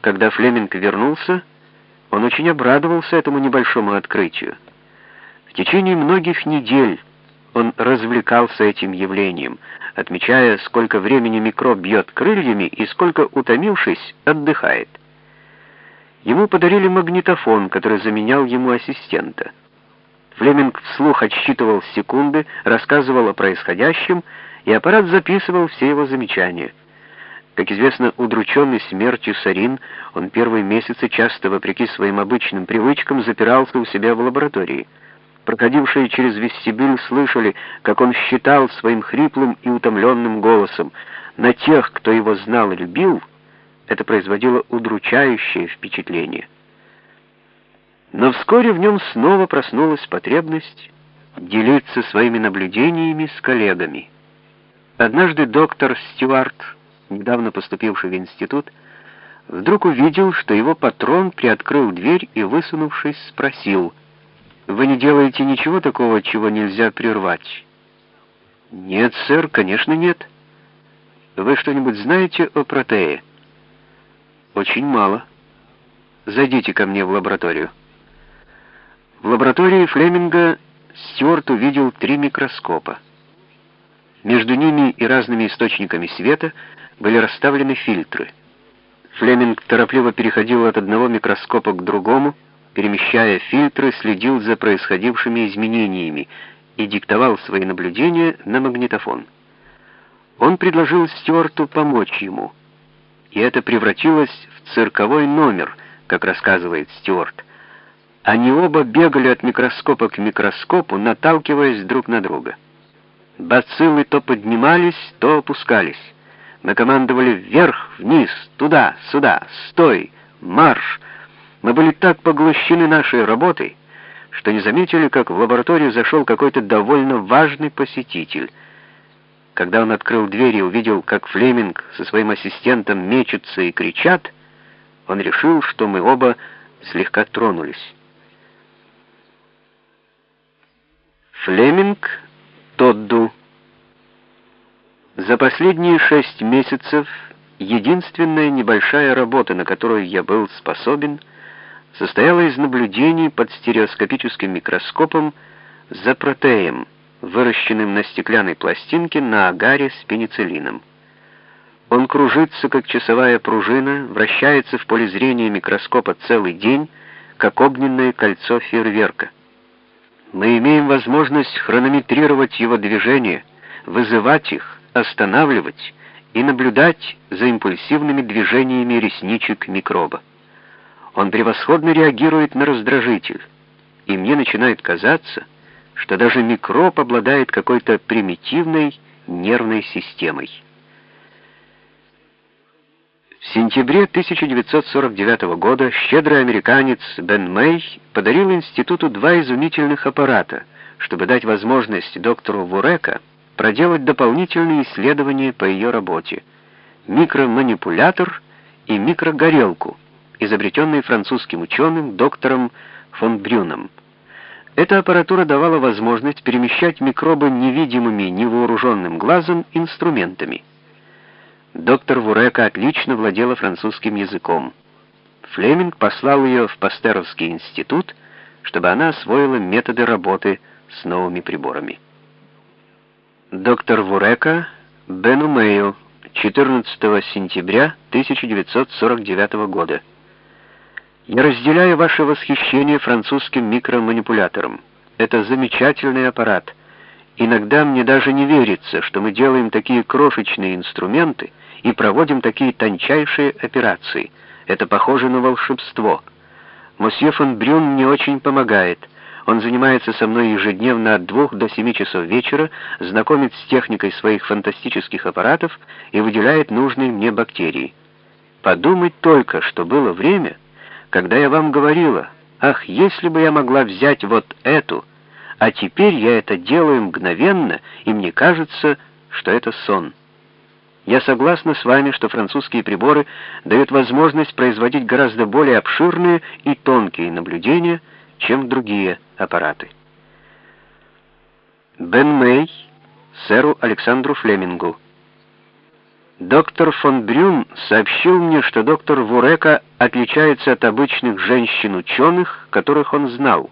Когда Флеминг вернулся, он очень обрадовался этому небольшому открытию. В течение многих недель он развлекался этим явлением, отмечая, сколько времени микроб бьет крыльями и сколько, утомившись, отдыхает. Ему подарили магнитофон, который заменял ему ассистента. Флеминг вслух отсчитывал секунды, рассказывал о происходящем, и аппарат записывал все его замечания. Как известно, удрученный смертью Сарин, он первые месяцы часто, вопреки своим обычным привычкам, запирался у себя в лаборатории. Проходившие через вестибюль слышали, как он считал своим хриплым и утомленным голосом. На тех, кто его знал и любил, это производило удручающее впечатление. Но вскоре в нем снова проснулась потребность делиться своими наблюдениями с коллегами. Однажды доктор Стюарт, недавно поступивший в институт, вдруг увидел, что его патрон приоткрыл дверь и, высунувшись, спросил — вы не делаете ничего такого, чего нельзя прервать? Нет, сэр, конечно, нет. Вы что-нибудь знаете о протее? Очень мало. Зайдите ко мне в лабораторию. В лаборатории Флеминга Стюарт увидел три микроскопа. Между ними и разными источниками света были расставлены фильтры. Флеминг торопливо переходил от одного микроскопа к другому, перемещая фильтры, следил за происходившими изменениями и диктовал свои наблюдения на магнитофон. Он предложил Стюарту помочь ему, и это превратилось в цирковой номер, как рассказывает Стюарт. Они оба бегали от микроскопа к микроскопу, наталкиваясь друг на друга. Бациллы то поднимались, то опускались. Мы командовали вверх, вниз, туда, сюда, стой, марш — мы были так поглощены нашей работой, что не заметили, как в лабораторию зашел какой-то довольно важный посетитель. Когда он открыл дверь и увидел, как Флеминг со своим ассистентом мечутся и кричат, он решил, что мы оба слегка тронулись. Флеминг Тодду За последние шесть месяцев единственная небольшая работа, на которую я был способен — состояла из наблюдений под стереоскопическим микроскопом за протеем, выращенным на стеклянной пластинке на агаре с пенициллином. Он кружится, как часовая пружина, вращается в поле зрения микроскопа целый день, как огненное кольцо фейерверка. Мы имеем возможность хронометрировать его движения, вызывать их, останавливать и наблюдать за импульсивными движениями ресничек микроба. Он превосходно реагирует на раздражитель, и мне начинает казаться, что даже микроб обладает какой-то примитивной нервной системой. В сентябре 1949 года щедрый американец Бен Мэй подарил институту два изумительных аппарата, чтобы дать возможность доктору Вурека проделать дополнительные исследования по ее работе — микроманипулятор и микрогорелку — изобретенный французским ученым доктором фон Брюном. Эта аппаратура давала возможность перемещать микробы невидимыми невооруженным глазом инструментами. Доктор Вурека отлично владела французским языком. Флеминг послал ее в Пастеровский институт, чтобы она освоила методы работы с новыми приборами. Доктор Вурека Бену Мэю, 14 сентября 1949 года. Я разделяю ваше восхищение французским микроманипулятором. Это замечательный аппарат. Иногда мне даже не верится, что мы делаем такие крошечные инструменты и проводим такие тончайшие операции. Это похоже на волшебство. Мосье фон Брюн мне очень помогает. Он занимается со мной ежедневно от двух до семи часов вечера, знакомит с техникой своих фантастических аппаратов и выделяет нужные мне бактерии. Подумать только, что было время когда я вам говорила, ах, если бы я могла взять вот эту, а теперь я это делаю мгновенно, и мне кажется, что это сон. Я согласна с вами, что французские приборы дают возможность производить гораздо более обширные и тонкие наблюдения, чем другие аппараты. Бен Мэй, сэру Александру Флемингу. Доктор фон Брюн сообщил мне, что доктор Вурека отличается от обычных женщин-ученых, которых он знал.